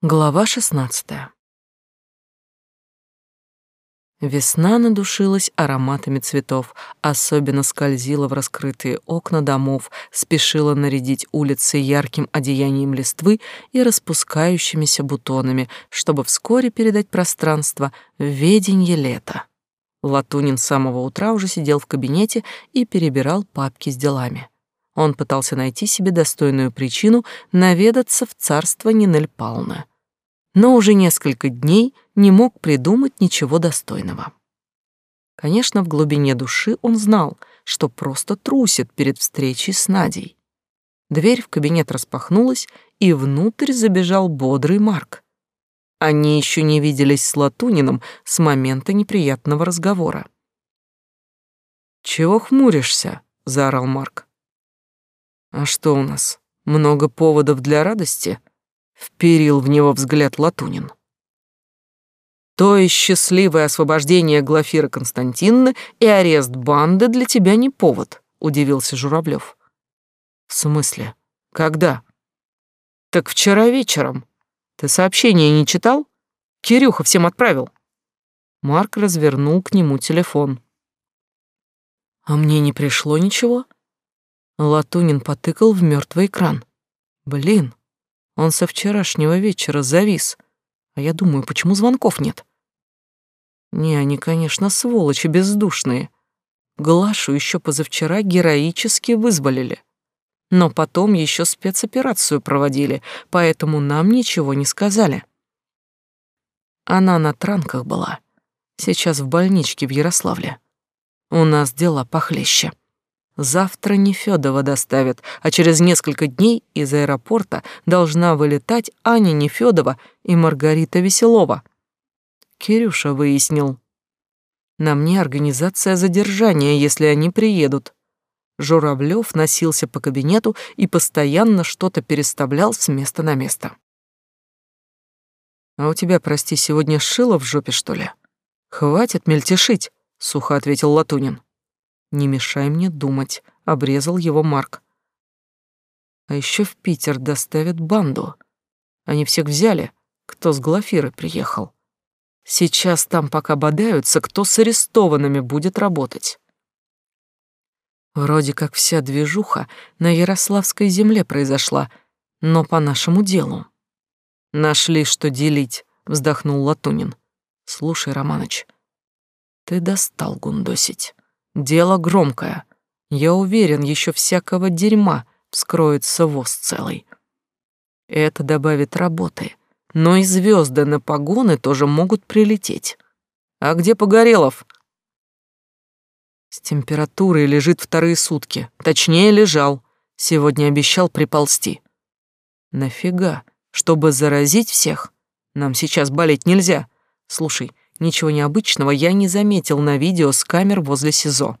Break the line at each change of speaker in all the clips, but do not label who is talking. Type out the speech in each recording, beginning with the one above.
Глава шестнадцатая. Весна надушилась ароматами цветов, особенно скользила в раскрытые окна домов, спешила нарядить улицы ярким одеянием листвы и распускающимися бутонами, чтобы вскоре передать пространство в веденье лета. Латунин с самого утра уже сидел в кабинете и перебирал папки с делами. Он пытался найти себе достойную причину наведаться в царство Нинель Пауна, но уже несколько дней не мог придумать ничего достойного. Конечно, в глубине души он знал, что просто трусит перед встречей с Надей. Дверь в кабинет распахнулась, и внутрь забежал бодрый Марк. Они еще не виделись с Латуниным с момента неприятного разговора. «Чего хмуришься?» — заорал Марк. А что у нас? Много поводов для радости? Вперил в него взгляд Латунин. То есть счастливое освобождение Глафиры Константиновны и арест банды для тебя не повод, удивился Журавлев. В смысле? Когда? Так вчера вечером. Ты сообщение не читал? Кирюха всем отправил. Марк развернул к нему телефон. А мне не пришло ничего? Латунин потыкал в мертвый экран. Блин, он со вчерашнего вечера завис. А я думаю, почему звонков нет? Не, они, конечно, сволочи бездушные. Глашу еще позавчера героически вызволили. Но потом еще спецоперацию проводили, поэтому нам ничего не сказали. Она на транках была. Сейчас в больничке в Ярославле. У нас дела похлеще. Завтра не Федова доставят, а через несколько дней из аэропорта должна вылетать Аня Нефёдова и Маргарита Веселова. Кирюша выяснил. На мне организация задержания, если они приедут. Журавлев носился по кабинету и постоянно что-то переставлял с места на место. «А у тебя, прости, сегодня шило в жопе, что ли?» «Хватит мельтешить», — сухо ответил Латунин. Не мешай мне думать, обрезал его Марк. А еще в Питер доставят банду. Они всех взяли, кто с Глафиры приехал. Сейчас там пока бодаются, кто с арестованными будет работать. Вроде как вся движуха на Ярославской земле произошла, но по нашему делу. Нашли, что делить, вздохнул Латунин. Слушай, Романыч, ты достал гундосить. Дело громкое. Я уверен, еще всякого дерьма вскроется воз целый. Это добавит работы. Но и звезды на погоны тоже могут прилететь. А где Погорелов? С температурой лежит вторые сутки. Точнее, лежал. Сегодня обещал приползти. Нафига? Чтобы заразить всех? Нам сейчас болеть нельзя. Слушай, Ничего необычного я не заметил на видео с камер возле СИЗО.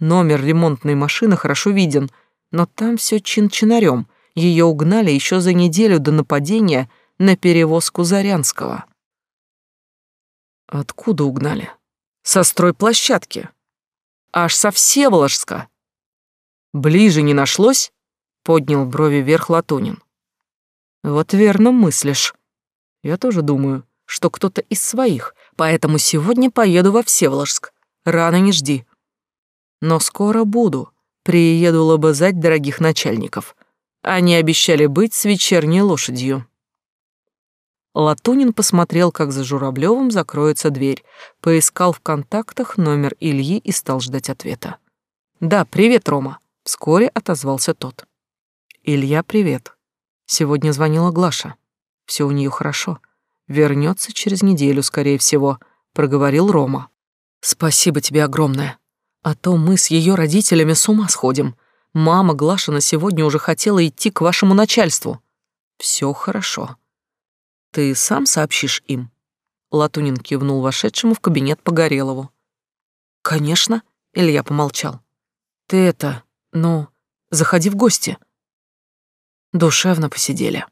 Номер ремонтной машины хорошо виден, но там все чин-чинарем. Ее угнали еще за неделю до нападения на перевозку Зарянского. Откуда угнали? Со стройплощадки. Аж со Всеволожска. Ближе не нашлось? Поднял брови вверх Латунин. Вот верно мыслишь. Я тоже думаю, что кто-то из своих, поэтому сегодня поеду во Всеволожск. Рано не жди. Но скоро буду. Приеду лобызать дорогих начальников. Они обещали быть с вечерней лошадью. Латунин посмотрел, как за Журавлевым закроется дверь, поискал в контактах номер Ильи и стал ждать ответа. «Да, привет, Рома», — вскоре отозвался тот. «Илья, привет. Сегодня звонила Глаша. Все у нее хорошо. Вернется через неделю, скорее всего, проговорил Рома. Спасибо тебе огромное. А то мы с ее родителями с ума сходим. Мама Глашина сегодня уже хотела идти к вашему начальству. Все хорошо. Ты сам сообщишь им? Латунин кивнул вошедшему в кабинет Погорелову. Конечно, Илья помолчал. Ты это, ну, заходи в гости. Душевно посидели.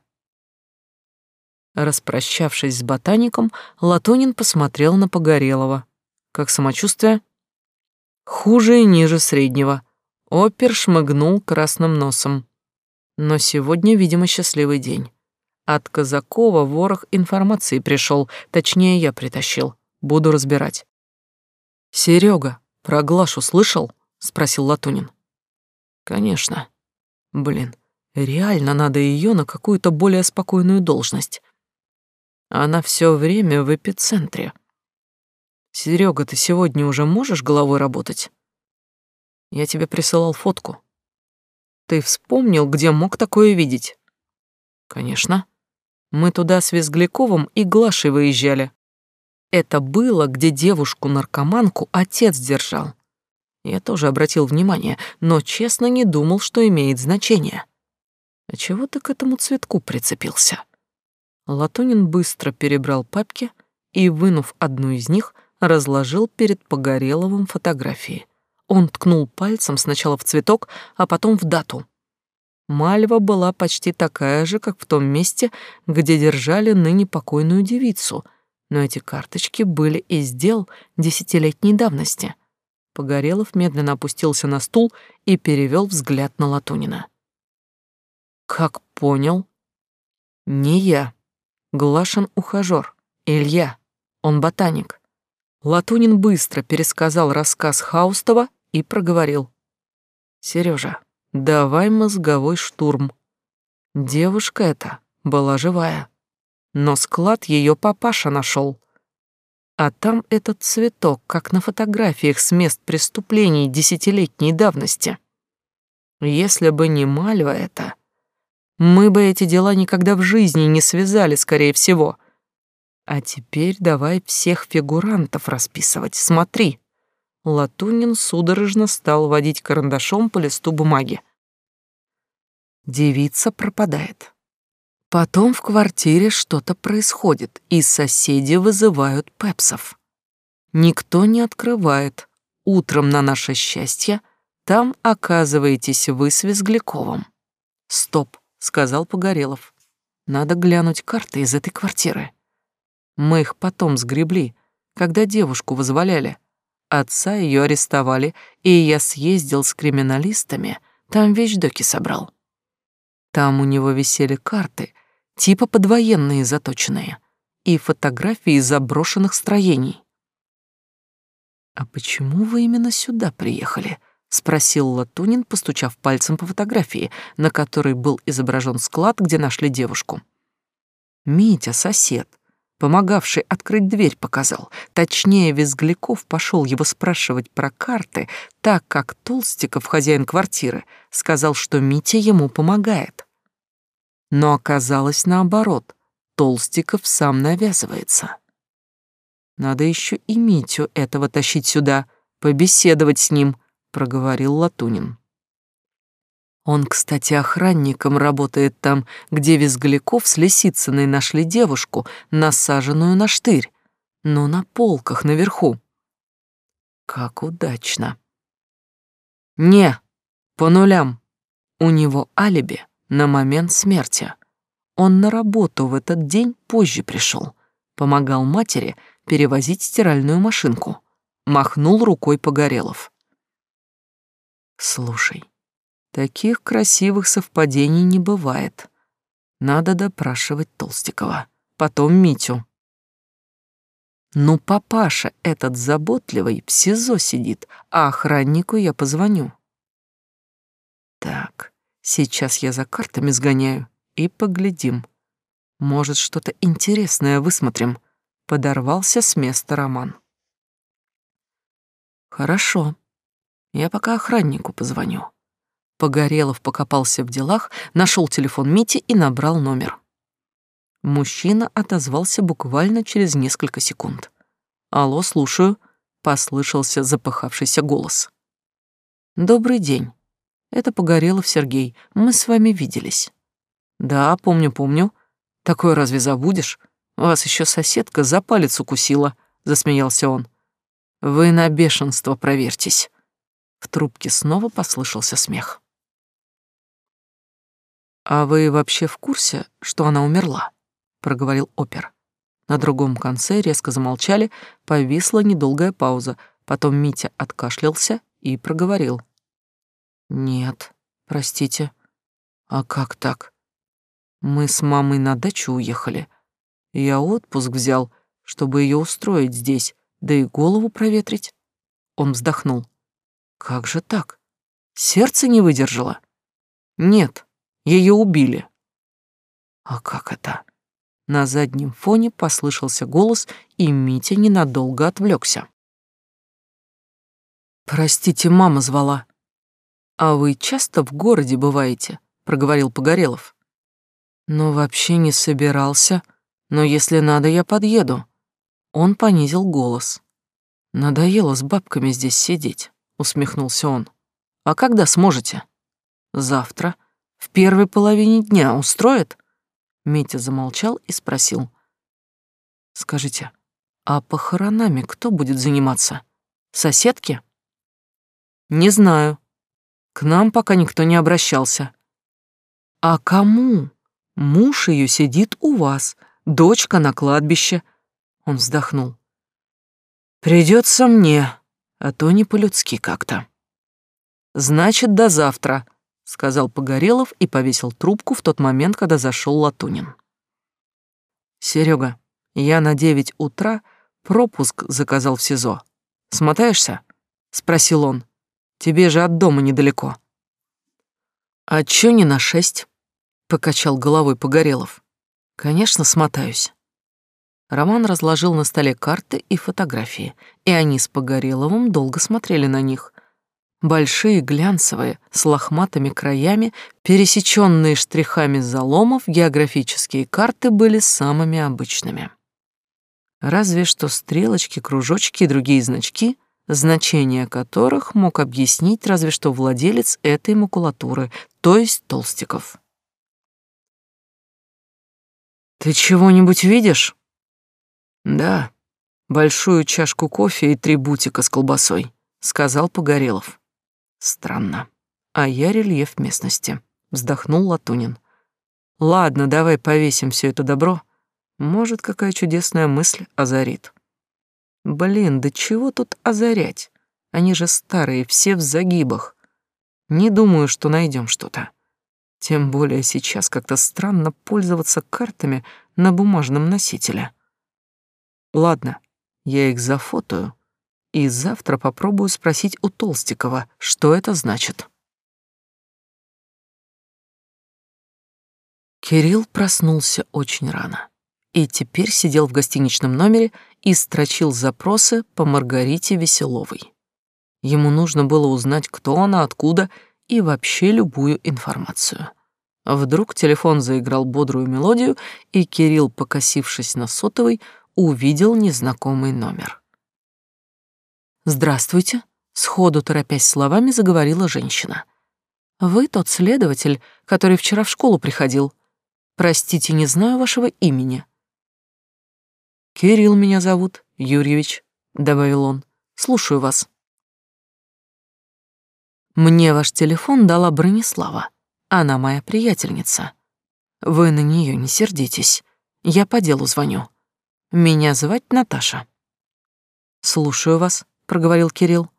Распрощавшись с ботаником, Латунин посмотрел на Погорелова. Как самочувствие? Хуже и ниже среднего. Опер шмыгнул красным носом. Но сегодня, видимо, счастливый день. От Казакова ворох информации пришел, точнее, я притащил. Буду разбирать. Серега, про Глашу слышал? спросил Латунин. Конечно. Блин, реально надо ее на какую-то более спокойную должность. Она все время в эпицентре. Серега, ты сегодня уже можешь головой работать? Я тебе присылал фотку. Ты вспомнил, где мог такое видеть? Конечно. Мы туда с Визгляковым и Глашей выезжали. Это было, где девушку-наркоманку отец держал. Я тоже обратил внимание, но честно не думал, что имеет значение. А чего ты к этому цветку прицепился? Латунин быстро перебрал папки и, вынув одну из них, разложил перед Погореловым фотографии. Он ткнул пальцем сначала в цветок, а потом в дату. Мальва была почти такая же, как в том месте, где держали ныне покойную девицу, но эти карточки из издел десятилетней давности. Погорелов медленно опустился на стул и перевел взгляд на Латунина. «Как понял?» «Не я. Глашин ухажёр. Илья. Он ботаник». Латунин быстро пересказал рассказ Хаустова и проговорил. «Серёжа, давай мозговой штурм. Девушка эта была живая, но склад её папаша нашёл. А там этот цветок, как на фотографиях с мест преступлений десятилетней давности. Если бы не Мальва это, мы бы эти дела никогда в жизни не связали, скорее всего. А теперь давай всех фигурантов расписывать. Смотри. Латунин судорожно стал водить карандашом по листу бумаги. Девица пропадает. Потом в квартире что-то происходит, и соседи вызывают пепсов. Никто не открывает. Утром на наше счастье там оказываетесь вы с Визгляковым. Стоп, сказал Погорелов. Надо глянуть карты из этой квартиры. Мы их потом сгребли, когда девушку вызволяли. Отца ее арестовали, и я съездил с криминалистами, там вещдоки собрал. Там у него висели карты, типа подвоенные заточенные, и фотографии заброшенных строений. «А почему вы именно сюда приехали?» — спросил Латунин, постучав пальцем по фотографии, на которой был изображен склад, где нашли девушку. «Митя, сосед, помогавший открыть дверь, показал. Точнее, Визгляков пошел его спрашивать про карты, так как Толстиков, хозяин квартиры, сказал, что Митя ему помогает. Но оказалось наоборот. Толстиков сам навязывается. Надо еще и Митю этого тащить сюда, побеседовать с ним, проговорил Латунин. Он, кстати, охранником работает там, где Визгляков с Лисицыной нашли девушку, насаженную на штырь, но на полках наверху. Как удачно. Не, по нулям. У него алиби на момент смерти. Он на работу в этот день позже пришел, помогал матери перевозить стиральную машинку. Махнул рукой Погорелов. Слушай, Таких красивых совпадений не бывает. Надо допрашивать Толстикова, потом Митю. Ну, папаша этот заботливый в СИЗО сидит, а охраннику я позвоню. Так, сейчас я за картами сгоняю и поглядим. Может, что-то интересное высмотрим. Подорвался с места Роман. Хорошо. Я пока охраннику позвоню. Погорелов покопался в делах, нашел телефон Мити и набрал номер. Мужчина отозвался буквально через несколько секунд. «Алло, слушаю», — послышался запыхавшийся голос. «Добрый день. Это Погорелов Сергей. Мы с вами виделись». «Да, помню, помню. Такое разве забудешь? Вас еще соседка за палец укусила», — засмеялся он. «Вы на бешенство проверьтесь». В трубке снова послышался смех. «А вы вообще в курсе, что она умерла?» — проговорил опер. На другом конце резко замолчали, повисла недолгая пауза, потом Митя откашлялся и проговорил. «Нет, простите. А как так? Мы с мамой на дачу уехали. Я отпуск взял, чтобы ее устроить здесь, да и голову проветрить. Он вздохнул. Как же так? Сердце не выдержало? Нет, ее убили. А как это? На заднем фоне послышался голос, и Митя ненадолго отвлекся. «Простите, мама звала». «А вы часто в городе бываете?» — проговорил Погорелов. «Но вообще не собирался, но если надо, я подъеду». Он понизил голос. «Надоело с бабками здесь сидеть», — усмехнулся он. «А когда сможете?» «Завтра. В первой половине дня устроит?» Митя замолчал и спросил. «Скажите, а похоронами кто будет заниматься? Соседки?» «Не знаю. К нам пока никто не обращался». «А кому? Муж ее сидит у вас, дочка на кладбище». Он вздохнул. «Придется мне, а то не по-людски как-то». «Значит, до завтра», сказал Погорелов и повесил трубку в тот момент, когда зашел Латунин. Серега, я на девять утра пропуск заказал в СИЗО. Смотаешься? спросил он. Тебе же от дома недалеко. А чё не на шесть? покачал головой Погорелов. Конечно, смотаюсь. Роман разложил на столе карты и фотографии, и они с Погореловым долго смотрели на них, Большие, глянцевые, с лохматыми краями, пересеченные штрихами заломов, географические карты были самыми обычными. Разве что стрелочки, кружочки и другие значки, значение которых мог объяснить разве что владелец этой макулатуры, то есть Толстиков. «Ты чего-нибудь видишь?» «Да, большую чашку кофе и три бутика с колбасой», — сказал Погорелов. Странно. А я рельеф местности. Вздохнул Латунин. Ладно, давай повесим все это добро. Может, какая чудесная мысль озарит. Блин, да чего тут озарять? Они же старые, все в загибах. Не думаю, что найдем что-то. Тем более сейчас как-то странно пользоваться картами на бумажном носителе. Ладно, я их зафотою и завтра попробую спросить у Толстикова, что это значит. Кирилл проснулся очень рано и теперь сидел в гостиничном номере и строчил запросы по Маргарите Веселовой. Ему нужно было узнать, кто она, откуда и вообще любую информацию. Вдруг телефон заиграл бодрую мелодию, и Кирилл, покосившись на сотовый, увидел незнакомый номер. «Здравствуйте», — сходу торопясь словами заговорила женщина. «Вы тот следователь, который вчера в школу приходил. Простите, не знаю вашего имени». «Кирилл меня зовут, Юрьевич», — добавил он. «Слушаю вас». «Мне ваш телефон дала Бронислава. Она моя приятельница. Вы на нее не сердитесь. Я по делу звоню. Меня звать Наташа». «Слушаю вас», проговорил Кирилл.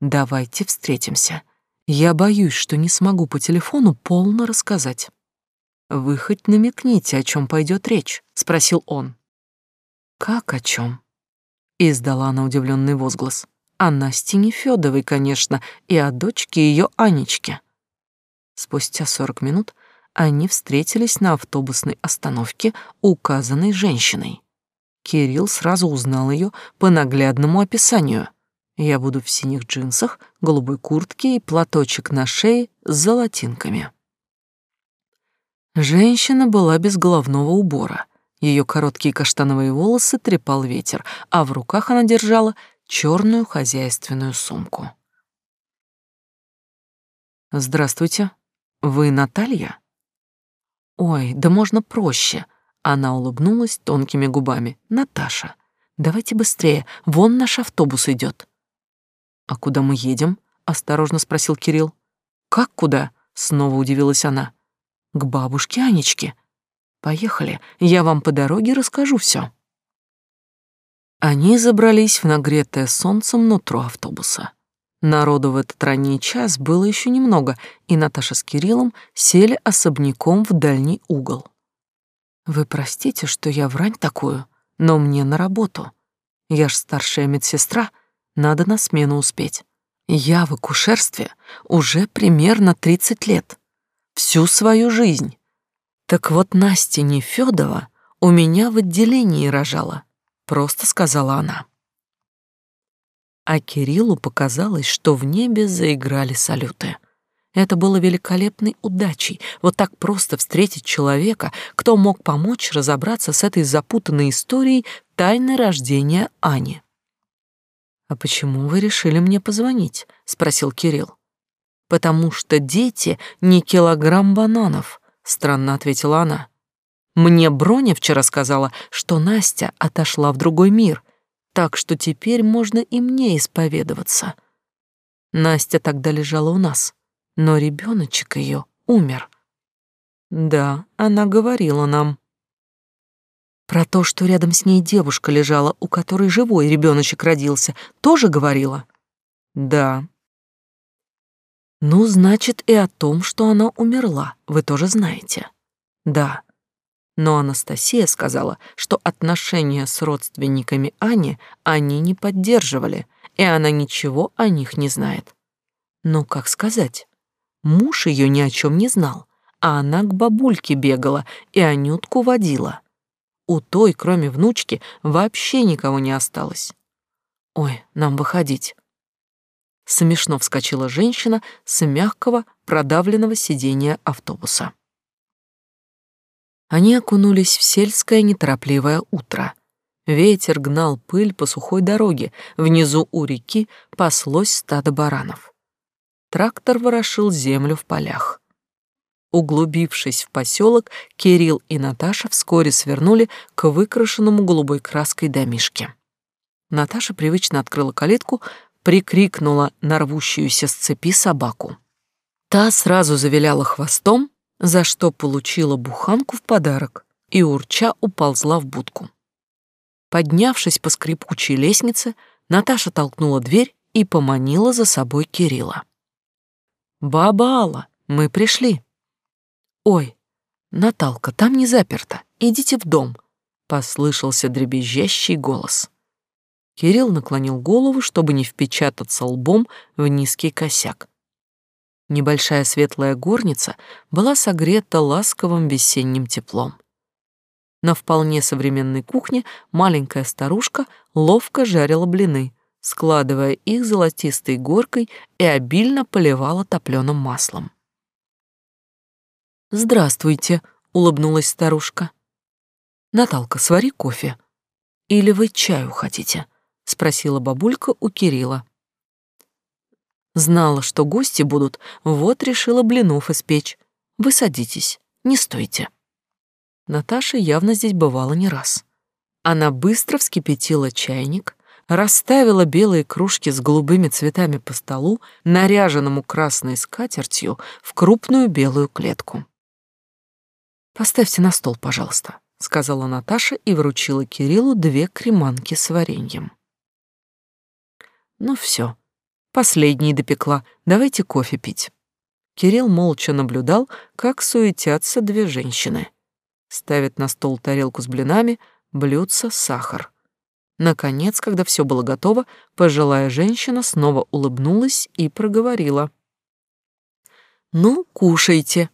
Давайте встретимся. Я боюсь, что не смогу по телефону полно рассказать. Вы хоть намекните, о чем пойдет речь, спросил он. Как о чем? Издала она удивленный возглас. О Насте Нефёдовой, конечно, и о дочке ее Анечке. Спустя сорок минут они встретились на автобусной остановке, указанной женщиной. Кирилл сразу узнал ее по наглядному описанию — я буду в синих джинсах, голубой куртке и платочек на шее с золотинками. Женщина была без головного убора. Ее короткие каштановые волосы трепал ветер, а в руках она держала черную хозяйственную сумку. «Здравствуйте. Вы Наталья?» «Ой, да можно проще». Она улыбнулась тонкими губами. «Наташа, давайте быстрее, вон наш автобус идет. «А куда мы едем?» — осторожно спросил Кирилл. «Как куда?» — снова удивилась она. «К бабушке Анечке. Поехали, я вам по дороге расскажу все. Они забрались в нагретое солнцем нутро автобуса. Народу в этот ранний час было еще немного, и Наташа с Кириллом сели особняком в дальний угол. Вы простите, что я врань такую, но мне на работу. Я ж старшая медсестра, надо на смену успеть. Я в акушерстве уже примерно 30 лет. Всю свою жизнь. Так вот Настя Нефёдова у меня в отделении рожала, просто сказала она. А Кириллу показалось, что в небе заиграли салюты. Это было великолепной удачей, вот так просто встретить человека, кто мог помочь разобраться с этой запутанной историей тайны рождения Ани. «А почему вы решили мне позвонить?» — спросил Кирилл. «Потому что дети не килограмм бананов», — странно ответила она. «Мне Броня вчера сказала, что Настя отошла в другой мир, так что теперь можно и мне исповедоваться. Настя тогда лежала у нас, но ребеночек ее умер». «Да, она говорила нам», про то, что рядом с ней девушка лежала, у которой живой ребеночек родился, тоже говорила? Да. Ну, значит, и о том, что она умерла, вы тоже знаете. Да. Но Анастасия сказала, что отношения с родственниками Ани они не поддерживали, и она ничего о них не знает. Но как сказать? Муж ее ни о чем не знал, а она к бабульке бегала и Анютку водила. У той, кроме внучки, вообще никого не осталось. Ой, нам выходить. Смешно вскочила женщина с мягкого, продавленного сиденья автобуса. Они окунулись в сельское неторопливое утро. Ветер гнал пыль по сухой дороге, внизу у реки паслось стадо баранов. Трактор ворошил землю в полях. Углубившись в поселок, Кирилл и Наташа вскоре свернули к выкрашенному голубой краской домишке. Наташа привычно открыла калитку, прикрикнула на рвущуюся с цепи собаку. Та сразу завиляла хвостом, за что получила буханку в подарок и урча уползла в будку. Поднявшись по скрипучей лестнице, Наташа толкнула дверь и поманила за собой Кирилла. «Баба Алла, мы пришли!» «Ой, Наталка, там не заперто. Идите в дом», — послышался дребезжащий голос. Кирилл наклонил голову, чтобы не впечататься лбом в низкий косяк. Небольшая светлая горница была согрета ласковым весенним теплом. На вполне современной кухне маленькая старушка ловко жарила блины, складывая их золотистой горкой и обильно поливала топленым маслом. «Здравствуйте», — улыбнулась старушка. «Наталка, свари кофе. Или вы чаю хотите?» — спросила бабулька у Кирилла. Знала, что гости будут, вот решила блинов испечь. Вы садитесь, не стойте. Наташа явно здесь бывала не раз. Она быстро вскипятила чайник, расставила белые кружки с голубыми цветами по столу, наряженному красной скатертью в крупную белую клетку. «Поставьте на стол, пожалуйста», — сказала Наташа и вручила Кириллу две креманки с вареньем. «Ну все, последний допекла, давайте кофе пить». Кирилл молча наблюдал, как суетятся две женщины. Ставят на стол тарелку с блинами, блюдца, сахар. Наконец, когда все было готово, пожилая женщина снова улыбнулась и проговорила. «Ну, кушайте,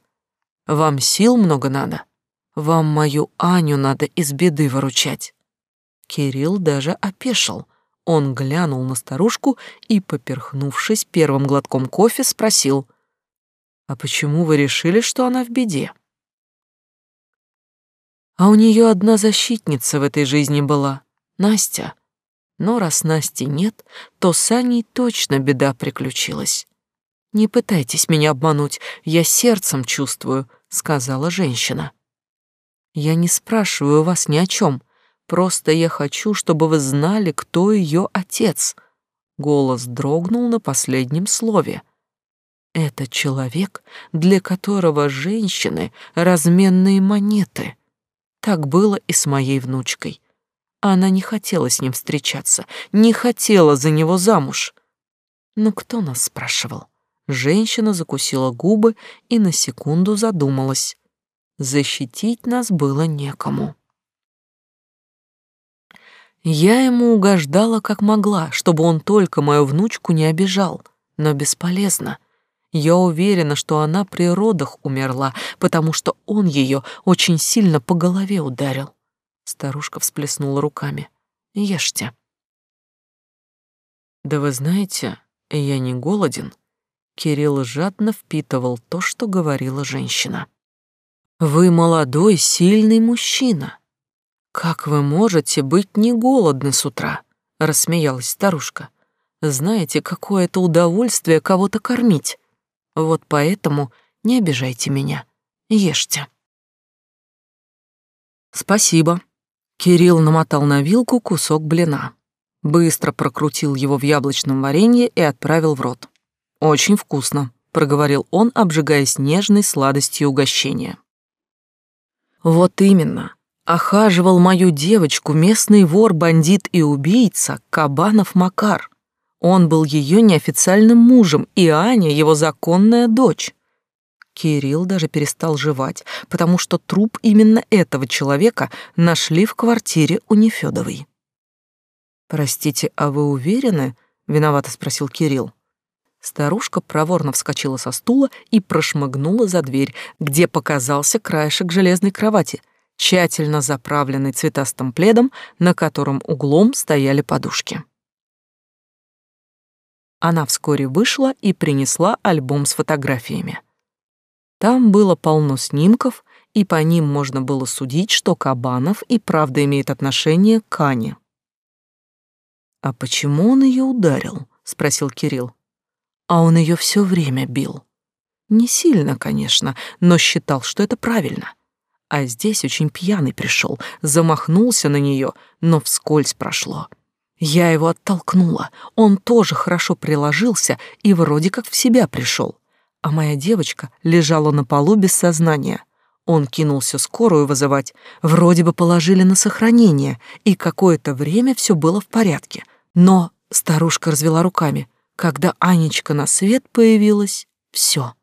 вам сил много надо. Вам мою Аню надо из беды выручать. Кирилл даже опешил. Он глянул на старушку и, поперхнувшись первым глотком кофе, спросил, «А почему вы решили, что она в беде?» А у нее одна защитница в этой жизни была — Настя. Но раз Насти нет, то с Аней точно беда приключилась. Не пытайтесь меня обмануть, я сердцем чувствую, сказала женщина. Я не спрашиваю вас ни о чем, просто я хочу, чтобы вы знали, кто ее отец. Голос дрогнул на последнем слове. Это человек, для которого женщины — разменные монеты. Так было и с моей внучкой. Она не хотела с ним встречаться, не хотела за него замуж. Но кто нас спрашивал? Женщина закусила губы и на секунду задумалась. Защитить нас было некому. Я ему угождала как могла, чтобы он только мою внучку не обижал, но бесполезно. Я уверена, что она при родах умерла, потому что он ее очень сильно по голове ударил. Старушка всплеснула руками. Ешьте. Да вы знаете, я не голоден. Кирилл жадно впитывал то, что говорила женщина. Вы молодой, сильный мужчина. Как вы можете быть не голодны с утра? рассмеялась старушка. Знаете, какое это удовольствие кого-то кормить. Вот поэтому не обижайте меня. Ешьте. Спасибо. Кирилл намотал на вилку кусок блина. Быстро прокрутил его в яблочном варенье и отправил в рот. «Очень вкусно», — проговорил он, обжигаясь нежной сладостью угощения. «Вот именно. Охаживал мою девочку местный вор, бандит и убийца Кабанов Макар. Он был ее неофициальным мужем, и Аня — его законная дочь. Кирилл даже перестал жевать, потому что труп именно этого человека нашли в квартире у Нефёдовой. «Простите, а вы уверены?» — виновато спросил Кирилл. Старушка проворно вскочила со стула и прошмыгнула за дверь, где показался краешек железной кровати, тщательно заправленный цветастым пледом, на котором углом стояли подушки. Она вскоре вышла и принесла альбом с фотографиями. Там было полно снимков, и по ним можно было судить, что Кабанов и правда имеет отношение к Ане. «А почему он ее ударил?» — спросил Кирилл. «А он ее все время бил. Не сильно, конечно, но считал, что это правильно. А здесь очень пьяный пришел, замахнулся на нее, но вскользь прошло. Я его оттолкнула, он тоже хорошо приложился и вроде как в себя пришел а моя девочка лежала на полу без сознания. Он кинулся скорую вызывать, вроде бы положили на сохранение, и какое-то время все было в порядке. Но старушка развела руками. Когда Анечка на свет появилась, все.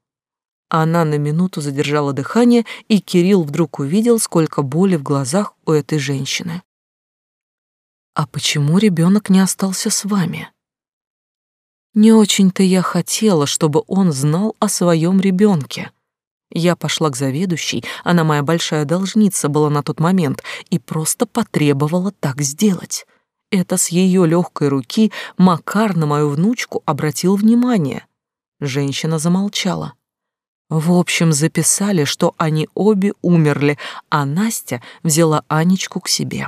Она на минуту задержала дыхание, и Кирилл вдруг увидел, сколько боли в глазах у этой женщины. «А почему ребенок не остался с вами?» Не очень-то я хотела, чтобы он знал о своем ребенке. Я пошла к заведующей, она моя большая должница была на тот момент, и просто потребовала так сделать. Это с ее легкой руки Макар на мою внучку обратил внимание. Женщина замолчала. В общем, записали, что они обе умерли, а Настя взяла Анечку к себе.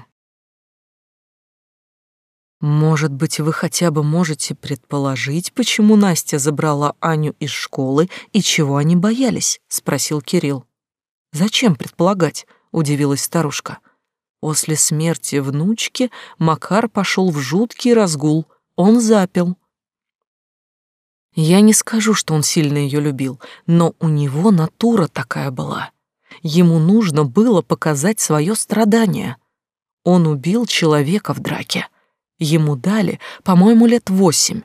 Может быть, вы хотя бы можете предположить, почему Настя забрала Аню из школы и чего они боялись? спросил Кирилл. Зачем предполагать? удивилась старушка. После смерти внучки Макар пошел в жуткий разгул. Он запил. Я не скажу, что он сильно ее любил, но у него натура такая была. Ему нужно было показать свое страдание. Он убил человека в драке Ему дали, по-моему, лет восемь.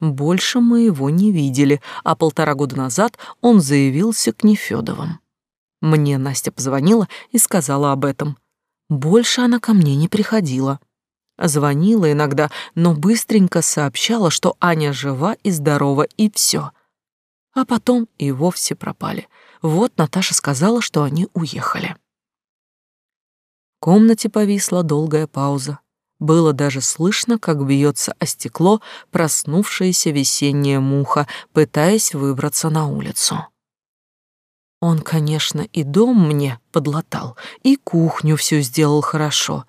Больше мы его не видели, а полтора года назад он заявился к Нефёдовым. Мне Настя позвонила и сказала об этом. Больше она ко мне не приходила. Звонила иногда, но быстренько сообщала, что Аня жива и здорова, и все. А потом и вовсе пропали. Вот Наташа сказала, что они уехали. В комнате повисла долгая пауза. Было даже слышно, как бьется о стекло проснувшаяся весенняя муха, пытаясь выбраться на улицу. Он, конечно, и дом мне подлатал, и кухню всю сделал хорошо,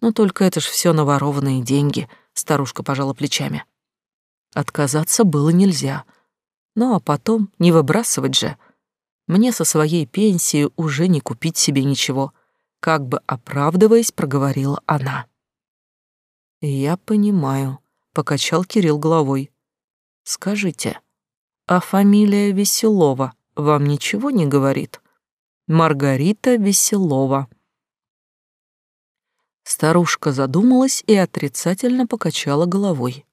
но только это ж все наворованные деньги, старушка пожала плечами. Отказаться было нельзя. Ну а потом не выбрасывать же. Мне со своей пенсией уже не купить себе ничего, как бы оправдываясь, проговорила она. «Я понимаю», — покачал Кирилл головой. «Скажите, а фамилия Веселова вам ничего не говорит?» «Маргарита Веселова». Старушка задумалась и отрицательно покачала головой.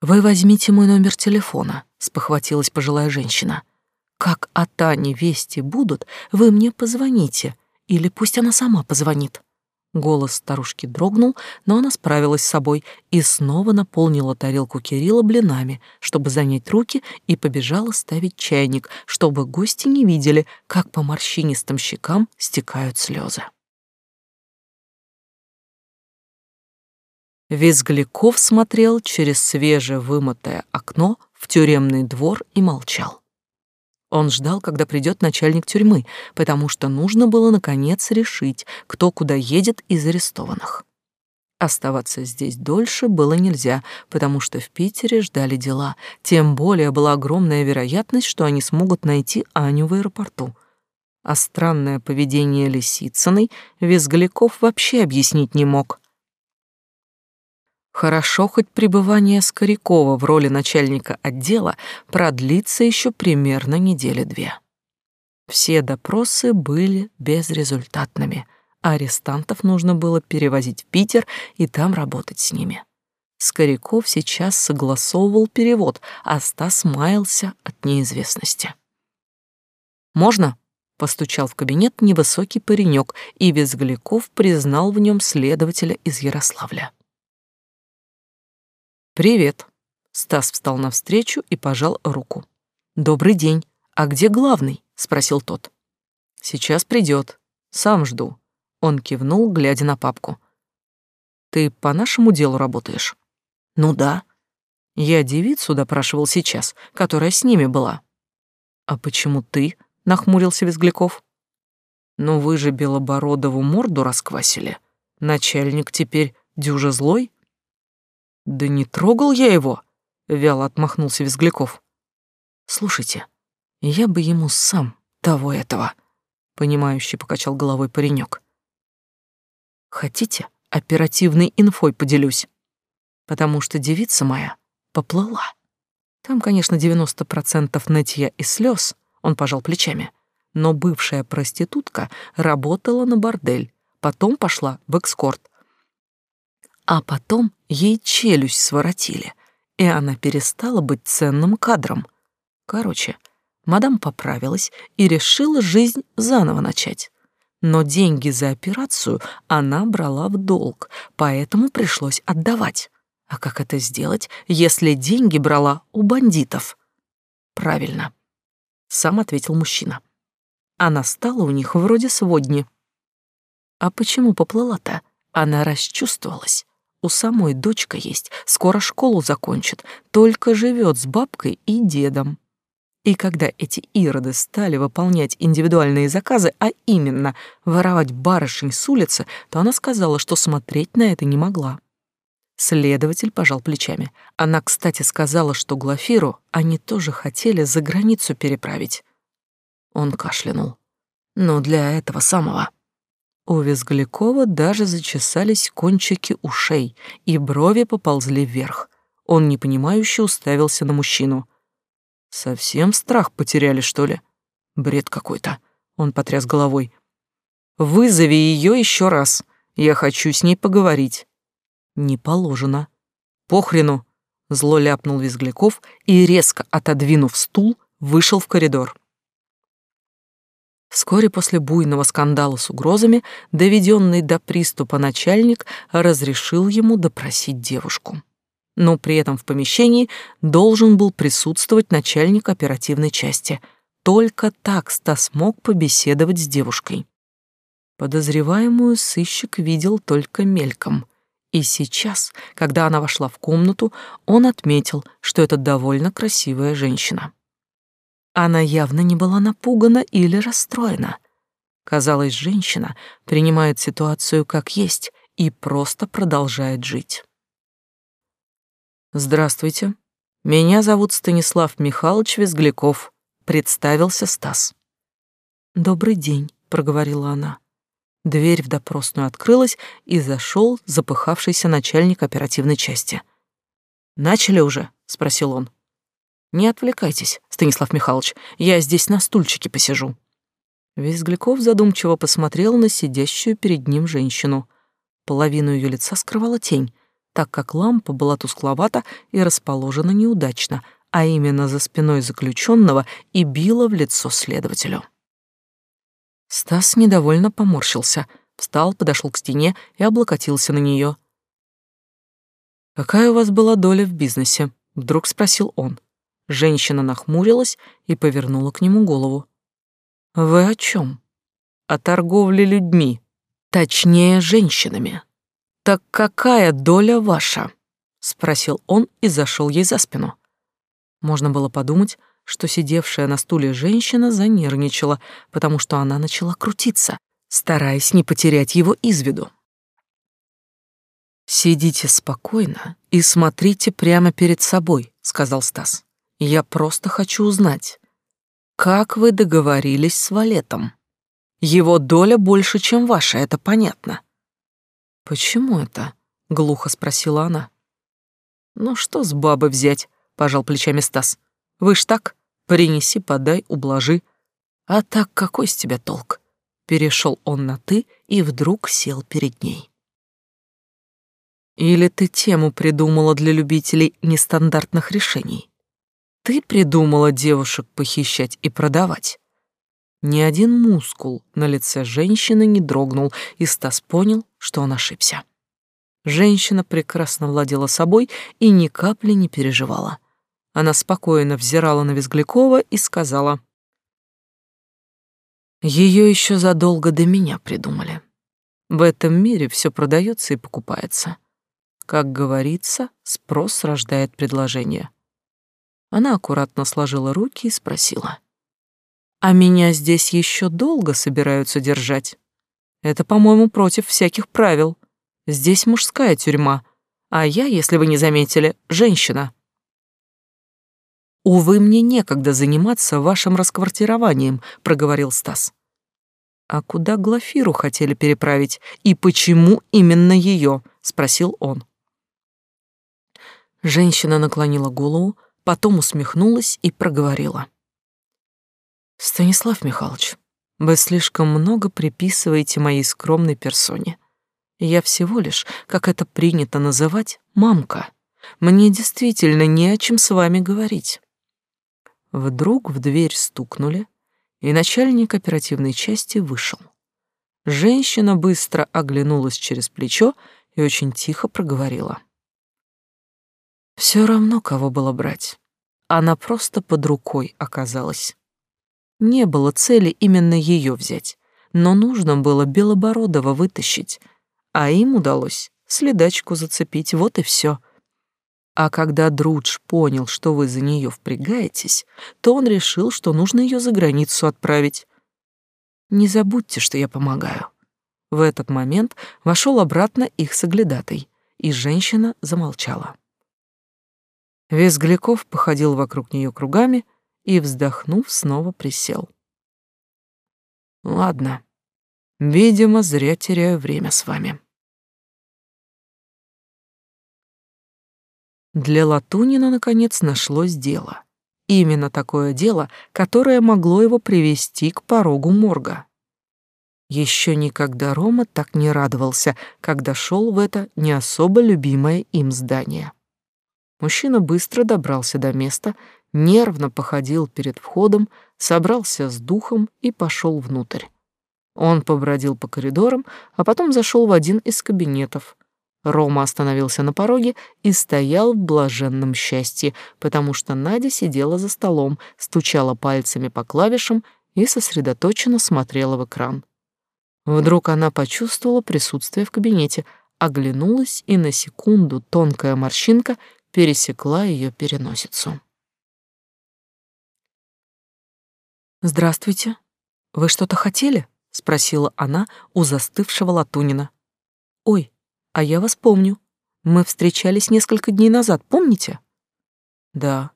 «Вы возьмите мой номер телефона», — спохватилась пожилая женщина. Как о Тане вести будут, вы мне позвоните, или пусть она сама позвонит. Голос старушки дрогнул, но она справилась с собой и снова наполнила тарелку Кирилла блинами, чтобы занять руки, и побежала ставить чайник, чтобы гости не видели, как по морщинистым щекам стекают слезы. Визгляков смотрел через свежевымытое окно в тюремный двор и молчал. Он ждал, когда придет начальник тюрьмы, потому что нужно было, наконец, решить, кто куда едет из арестованных. Оставаться здесь дольше было нельзя, потому что в Питере ждали дела, тем более была огромная вероятность, что они смогут найти Аню в аэропорту. А странное поведение Лисицыной Визгляков вообще объяснить не мог. Хорошо, хоть пребывание Скорякова в роли начальника отдела продлится еще примерно недели две. Все допросы были безрезультатными, арестантов нужно было перевозить в Питер и там работать с ними. Скоряков сейчас согласовывал перевод, а Стас маялся от неизвестности. «Можно?» — постучал в кабинет невысокий паренек, и Визгляков признал в нем следователя из Ярославля. «Привет». Стас встал навстречу и пожал руку. «Добрый день. А где главный?» — спросил тот. «Сейчас придет. Сам жду». Он кивнул, глядя на папку. «Ты по нашему делу работаешь?» «Ну да». «Я девицу допрашивал сейчас, которая с ними была». «А почему ты?» — нахмурился Визгляков. «Ну вы же Белобородову морду расквасили. Начальник теперь дюжа злой?» Да не трогал я его, вяло отмахнулся Визгляков. Слушайте, я бы ему сам того этого, понимающе покачал головой паренек. Хотите, оперативной инфой поделюсь? Потому что девица моя поплыла. Там, конечно, 90% нытья и слез, он пожал плечами. Но бывшая проститутка работала на бордель, потом пошла в экскорт, а потом ей челюсть своротили, и она перестала быть ценным кадром. Короче, мадам поправилась и решила жизнь заново начать. Но деньги за операцию она брала в долг, поэтому пришлось отдавать. А как это сделать, если деньги брала у бандитов? Правильно, сам ответил мужчина. Она стала у них вроде сводни. А почему поплыла-то? Она расчувствовалась. У самой дочка есть, скоро школу закончит, только живет с бабкой и дедом. И когда эти ироды стали выполнять индивидуальные заказы, а именно воровать барышень с улицы, то она сказала, что смотреть на это не могла. Следователь пожал плечами. Она, кстати, сказала, что Глафиру они тоже хотели за границу переправить. Он кашлянул. Но для этого самого у Визглякова даже зачесались кончики ушей, и брови поползли вверх. Он непонимающе уставился на мужчину. «Совсем страх потеряли, что ли? Бред какой-то». Он потряс головой. «Вызови ее еще раз. Я хочу с ней поговорить». «Не положено». «Похрену!» Зло ляпнул Визгляков и, резко отодвинув стул, вышел в коридор. Вскоре после буйного скандала с угрозами, доведенный до приступа начальник разрешил ему допросить девушку. Но при этом в помещении должен был присутствовать начальник оперативной части. Только так Стас мог побеседовать с девушкой. Подозреваемую сыщик видел только мельком. И сейчас, когда она вошла в комнату, он отметил, что это довольно красивая женщина. Она явно не была напугана или расстроена. Казалось, женщина принимает ситуацию как есть и просто продолжает жить. «Здравствуйте. Меня зовут Станислав Михайлович Визгляков», — представился Стас. «Добрый день», — проговорила она. Дверь в допросную открылась, и зашел запыхавшийся начальник оперативной части. «Начали уже?» — спросил он. Не отвлекайтесь, Станислав Михайлович, я здесь на стульчике посижу. Визгляков задумчиво посмотрел на сидящую перед ним женщину. Половину ее лица скрывала тень, так как лампа была тускловата и расположена неудачно, а именно за спиной заключенного, и била в лицо следователю. Стас недовольно поморщился, встал, подошел к стене и облокотился на нее. «Какая у вас была доля в бизнесе?» — вдруг спросил он. Женщина нахмурилась и повернула к нему голову. «Вы о чем? «О торговле людьми, точнее, женщинами. Так какая доля ваша?» — спросил он и зашел ей за спину. Можно было подумать, что сидевшая на стуле женщина занервничала, потому что она начала крутиться, стараясь не потерять его из виду. «Сидите спокойно и смотрите прямо перед собой», — сказал Стас. «Я просто хочу узнать, как вы договорились с Валетом? Его доля больше, чем ваша, это понятно». «Почему это?» — глухо спросила она. «Ну что с бабы взять?» — пожал плечами Стас. «Вы ж так, принеси, подай, ублажи. А так какой с тебя толк?» Перешел он на «ты» и вдруг сел перед ней. «Или ты тему придумала для любителей нестандартных решений? Ты придумала девушек похищать и продавать?» Ни один мускул на лице женщины не дрогнул, и Стас понял, что он ошибся. Женщина прекрасно владела собой и ни капли не переживала. Она спокойно взирала на Визглякова и сказала, ее еще задолго до меня придумали. В этом мире все продается и покупается. Как говорится, спрос рождает предложение. Она аккуратно сложила руки и спросила. «А меня здесь еще долго собираются держать? Это, по-моему, против всяких правил. Здесь мужская тюрьма, а я, если вы не заметили, женщина». «Увы, мне некогда заниматься вашим расквартированием», — проговорил Стас. «А куда Глафиру хотели переправить, и почему именно ее?» — спросил он. Женщина наклонила голову, потом усмехнулась и проговорила. «Станислав Михайлович, вы слишком много приписываете моей скромной персоне. Я всего лишь, как это принято называть, мамка. Мне действительно не о чем с вами говорить. Вдруг в дверь стукнули, и начальник оперативной части вышел. Женщина быстро оглянулась через плечо и очень тихо проговорила. Все равно, кого было брать. Она просто под рукой оказалась. Не было цели именно ее взять, но нужно было Белобородова вытащить, а им удалось следачку зацепить, вот и все. А когда Друдж понял, что вы за нее впрягаетесь, то он решил, что нужно ее за границу отправить. Не забудьте, что я помогаю. В этот момент вошел обратно их соглядатый, и женщина замолчала. Визгляков походил вокруг нее кругами и, вздохнув, снова присел. Ладно, видимо, зря теряю время с вами. Для Латунина, наконец, нашлось дело. Именно такое дело, которое могло его привести к порогу морга. Еще никогда Рома так не радовался, когда шел в это не особо любимое им здание. Мужчина быстро добрался до места, нервно походил перед входом, собрался с духом и пошел внутрь. Он побродил по коридорам, а потом зашел в один из кабинетов, Рома остановился на пороге и стоял в блаженном счастье, потому что Надя сидела за столом, стучала пальцами по клавишам и сосредоточенно смотрела в экран. Вдруг она почувствовала присутствие в кабинете, оглянулась, и на секунду тонкая морщинка пересекла ее переносицу. «Здравствуйте. Вы что-то хотели?» — спросила она у застывшего Латунина. «Ой, а я вас помню. Мы встречались несколько дней назад, помните? Да,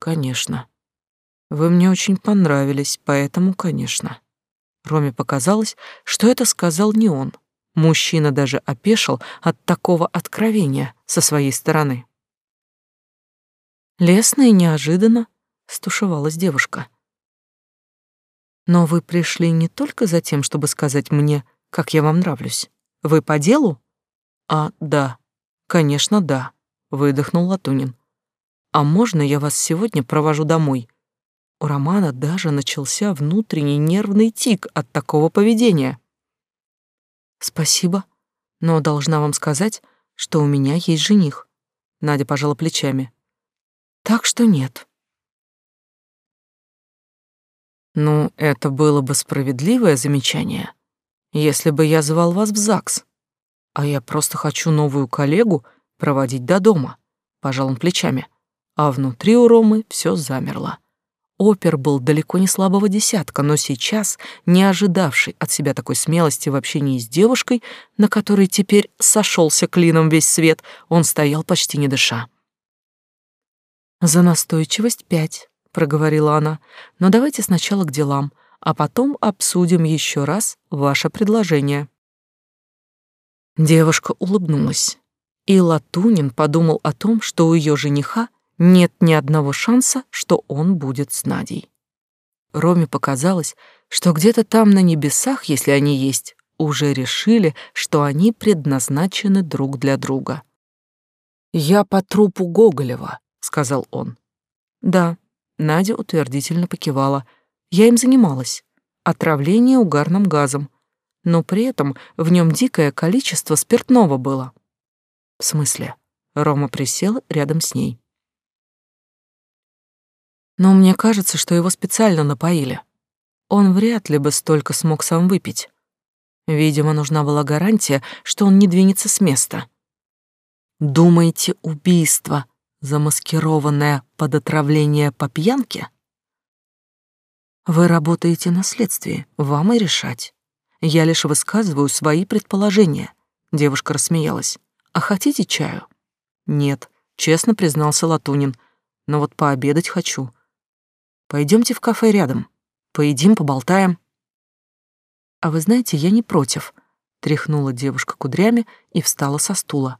конечно. Вы мне очень понравились, поэтому, конечно. Роме показалось, что это сказал не он. Мужчина даже опешил от такого откровения со своей стороны. Лесно и неожиданно стушевалась девушка. Но вы пришли не только за тем, чтобы сказать мне, как я вам нравлюсь. Вы по делу? А, да. Конечно, да, выдохнул Латунин. «А можно я вас сегодня провожу домой?» У Романа даже начался внутренний нервный тик от такого поведения. «Спасибо, но должна вам сказать, что у меня есть жених». Надя пожала плечами. «Так что нет». Ну, это было бы справедливое замечание, если бы я звал вас в ЗАГС. А я просто хочу новую коллегу проводить до дома, пожал он плечами. А внутри у Ромы все замерло. Опер был далеко не слабого десятка, но сейчас, не ожидавший от себя такой смелости в общении с девушкой, на которой теперь сошелся клином весь свет, он стоял почти не дыша. «За настойчивость пять», проговорила она. Но давайте сначала к делам, а потом обсудим еще раз ваше предложение. Девушка улыбнулась, и Латунин подумал о том, что у ее жениха нет ни одного шанса, что он будет с Надей. Роме показалось, что где-то там на небесах, если они есть, уже решили, что они предназначены друг для друга. «Я по трупу Гоголева», — сказал он. «Да, Надя утвердительно покивала. Я им занималась. Отравление угарным газом. Но при этом в нем дикое количество спиртного было. В смысле? Рома присел рядом с ней. Но мне кажется, что его специально напоили. Он вряд ли бы столько смог сам выпить. Видимо, нужна была гарантия, что он не двинется с места. «Думаете, убийство замаскированное под отравление по пьянке? Вы работаете на следствии, вам и решать. Я лишь высказываю свои предположения. Девушка рассмеялась. А хотите чаю? Нет, честно признался Латунин. Но вот пообедать хочу. Пойдемте в кафе рядом. Поедим, поболтаем. А вы знаете, я не против. Тряхнула девушка кудрями и встала со стула.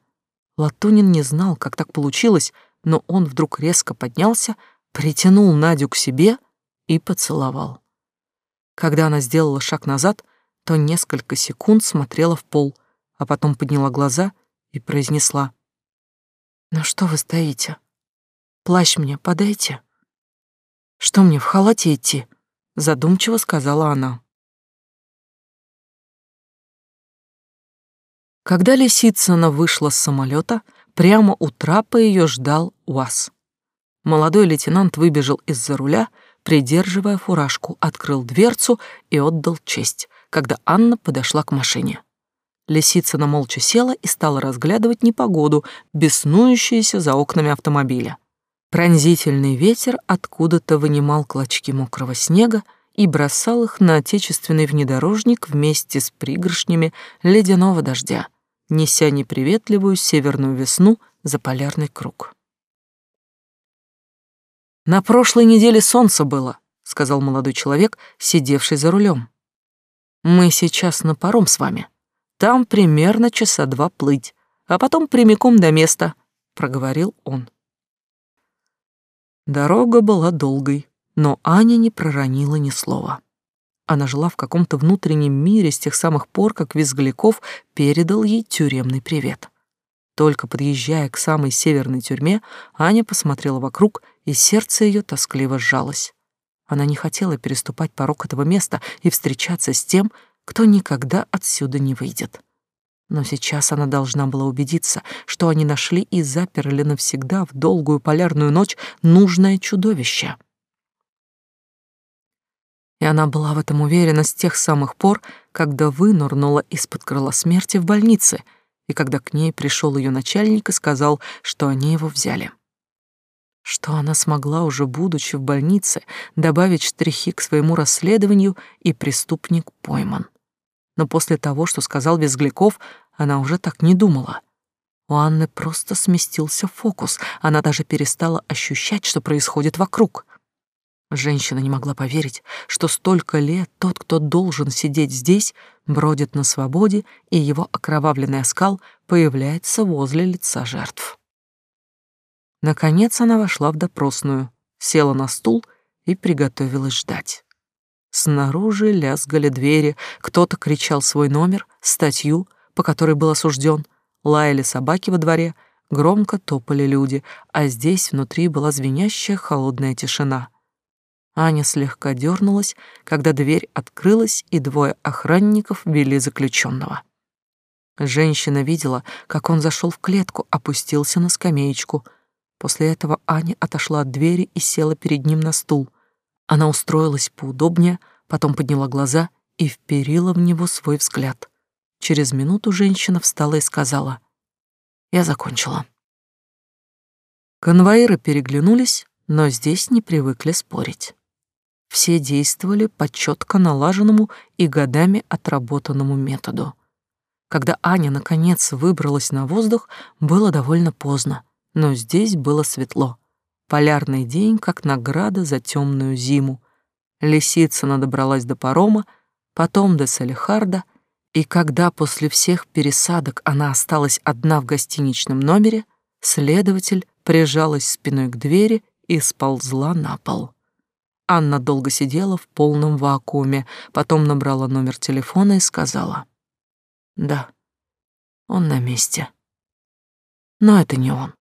Латунин не знал, как так получилось, но он вдруг резко поднялся, притянул Надю к себе и поцеловал. Когда она сделала шаг назад, то несколько секунд смотрела в пол, а потом подняла глаза и произнесла. «Ну что вы стоите? Плащ мне подайте». «Что мне, в халате идти?» — задумчиво сказала она. Когда Лисицына вышла с самолета, Прямо у трапа ее ждал УАЗ. Молодой лейтенант выбежал из-за руля, придерживая фуражку, открыл дверцу и отдал честь, когда Анна подошла к машине. Лисицына молча села и стала разглядывать непогоду, беснующуюся за окнами автомобиля. Пронзительный ветер откуда-то вынимал клочки мокрого снега и бросал их на отечественный внедорожник вместе с пригоршнями ледяного дождя неся неприветливую северную весну за полярный круг. «На прошлой неделе солнце было», — сказал молодой человек, сидевший за рулем. «Мы сейчас на паром с вами. Там примерно часа два плыть, а потом прямиком до места», — проговорил он. Дорога была долгой, но Аня не проронила ни слова. Она жила в каком-то внутреннем мире с тех самых пор, как Визгляков передал ей тюремный привет. Только подъезжая к самой северной тюрьме, Аня посмотрела вокруг, и сердце ее тоскливо сжалось. Она не хотела переступать порог этого места и встречаться с тем, кто никогда отсюда не выйдет. Но сейчас она должна была убедиться, что они нашли и заперли навсегда в долгую полярную ночь нужное чудовище — и она была в этом уверена с тех самых пор, когда вынырнула из-под крыла смерти в больнице, и когда к ней пришел ее начальник и сказал, что они его взяли. Что она смогла, уже будучи в больнице, добавить штрихи к своему расследованию, и преступник пойман. Но после того, что сказал Визгляков, она уже так не думала. У Анны просто сместился фокус, она даже перестала ощущать, что происходит вокруг — Женщина не могла поверить, что столько лет тот, кто должен сидеть здесь, бродит на свободе, и его окровавленный оскал появляется возле лица жертв. Наконец она вошла в допросную, села на стул и приготовилась ждать. Снаружи лязгали двери, кто-то кричал свой номер, статью, по которой был осужден, лаяли собаки во дворе, громко топали люди, а здесь внутри была звенящая холодная тишина. Аня слегка дернулась, когда дверь открылась, и двое охранников вели заключенного. Женщина видела, как он зашел в клетку, опустился на скамеечку. После этого Аня отошла от двери и села перед ним на стул. Она устроилась поудобнее, потом подняла глаза и вперила в него свой взгляд. Через минуту женщина встала и сказала, «Я закончила». Конвоиры переглянулись, но здесь не привыкли спорить. Все действовали по четко налаженному и годами отработанному методу. Когда Аня наконец выбралась на воздух, было довольно поздно, но здесь было светло. Полярный день, как награда за темную зиму. Лисицына добралась до парома, потом до Салихарда, и когда после всех пересадок она осталась одна в гостиничном номере, следователь прижалась спиной к двери и сползла на пол. Анна долго сидела в полном вакууме, потом набрала номер телефона и сказала. «Да, он на месте. Но это не он».